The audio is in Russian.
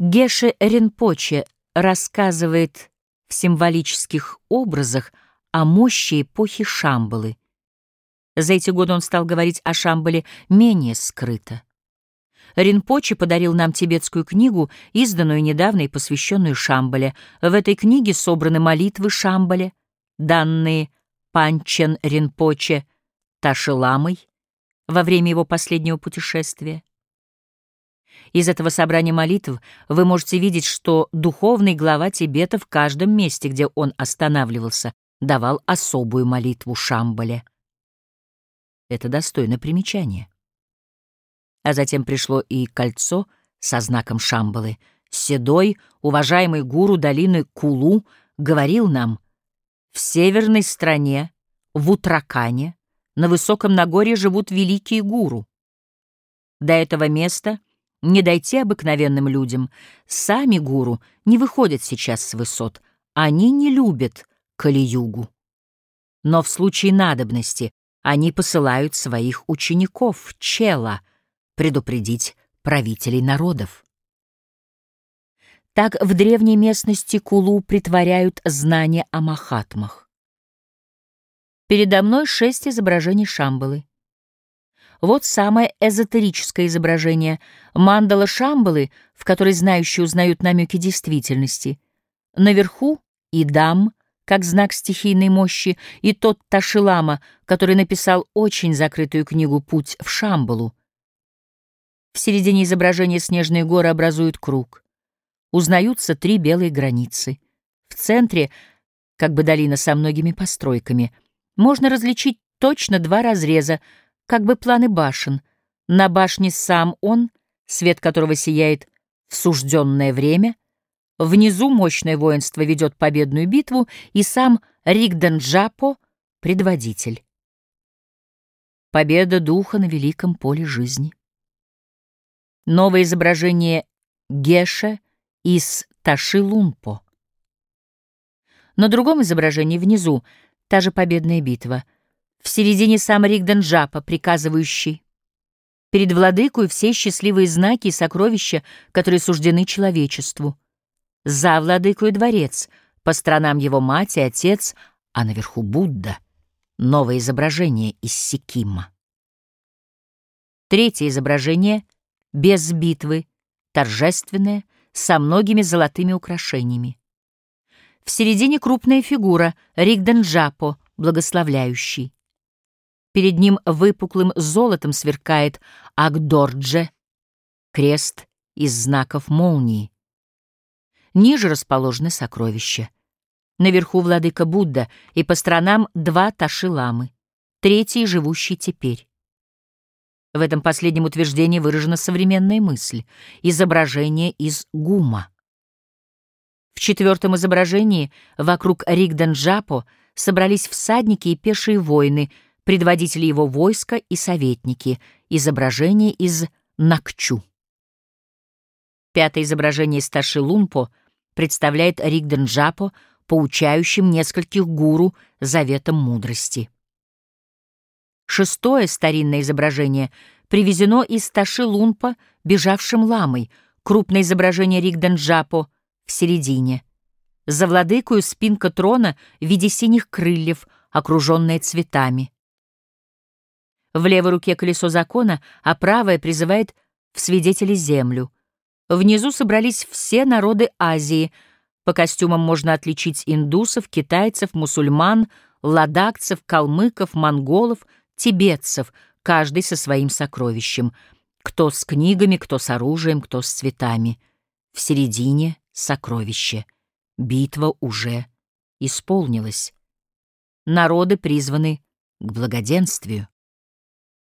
Геше Ринпоче рассказывает в символических образах о мощи эпохи Шамбалы. За эти годы он стал говорить о Шамбале менее скрыто. Ринпоче подарил нам тибетскую книгу, изданную недавно и посвященную Шамбале. В этой книге собраны молитвы Шамбале, данные Панчен Ринпоче Ташиламой во время его последнего путешествия. Из этого собрания молитв вы можете видеть, что духовный глава Тибета в каждом месте, где он останавливался, давал особую молитву Шамбале. Это достойно примечания. А затем пришло и кольцо со знаком Шамбалы. Седой, уважаемый гуру долины Кулу говорил нам, в северной стране, в Утракане, на высоком Нагорье живут великие гуру. До этого места — не дойти обыкновенным людям. Сами гуру не выходят сейчас с высот. Они не любят Кали-югу. Но в случае надобности они посылают своих учеников, чела, предупредить правителей народов. Так в древней местности Кулу притворяют знания о Махатмах. Передо мной шесть изображений Шамбалы. Вот самое эзотерическое изображение — мандала Шамбалы, в которой знающие узнают намеки действительности. Наверху — и дам, как знак стихийной мощи, и тот Ташилама, который написал очень закрытую книгу «Путь в Шамбалу». В середине изображения снежные горы образуют круг. Узнаются три белые границы. В центре, как бы долина со многими постройками, можно различить точно два разреза — как бы планы башен. На башне сам он, свет которого сияет в сужденное время. Внизу мощное воинство ведет победную битву, и сам Ригданджапо — предводитель. Победа духа на великом поле жизни. Новое изображение Геша из Ташилунпо. На другом изображении внизу та же победная битва — в середине сам Ригданджапа, приказывающий перед владыкой все счастливые знаки и сокровища, которые суждены человечеству. За владыкою дворец, по сторонам его мать и отец, а наверху Будда — новое изображение из Сикима. Третье изображение — без битвы, торжественное, со многими золотыми украшениями. В середине крупная фигура — Ригданджапо, благословляющий. Перед ним выпуклым золотом сверкает Агдордже, крест из знаков молнии. Ниже расположены сокровища. Наверху владыка Будда, и по сторонам два Ташиламы, третий, живущий теперь. В этом последнем утверждении выражена современная мысль, изображение из гума. В четвертом изображении вокруг Ригданджапо собрались всадники и пешие воины — предводители его войска и советники, изображение из Накчу. Пятое изображение из Ташилунпо представляет Ригденджапо, поучающим нескольких гуру заветом мудрости. Шестое старинное изображение привезено из Ташилунпа, бежавшим ламой, крупное изображение Ригденджапо в середине. За владыкою спинка трона в виде синих крыльев, окруженная цветами. В левой руке колесо закона, а правая призывает в свидетели землю. Внизу собрались все народы Азии. По костюмам можно отличить индусов, китайцев, мусульман, ладакцев, калмыков, монголов, тибетцев, каждый со своим сокровищем. Кто с книгами, кто с оружием, кто с цветами. В середине — сокровище. Битва уже исполнилась. Народы призваны к благоденствию.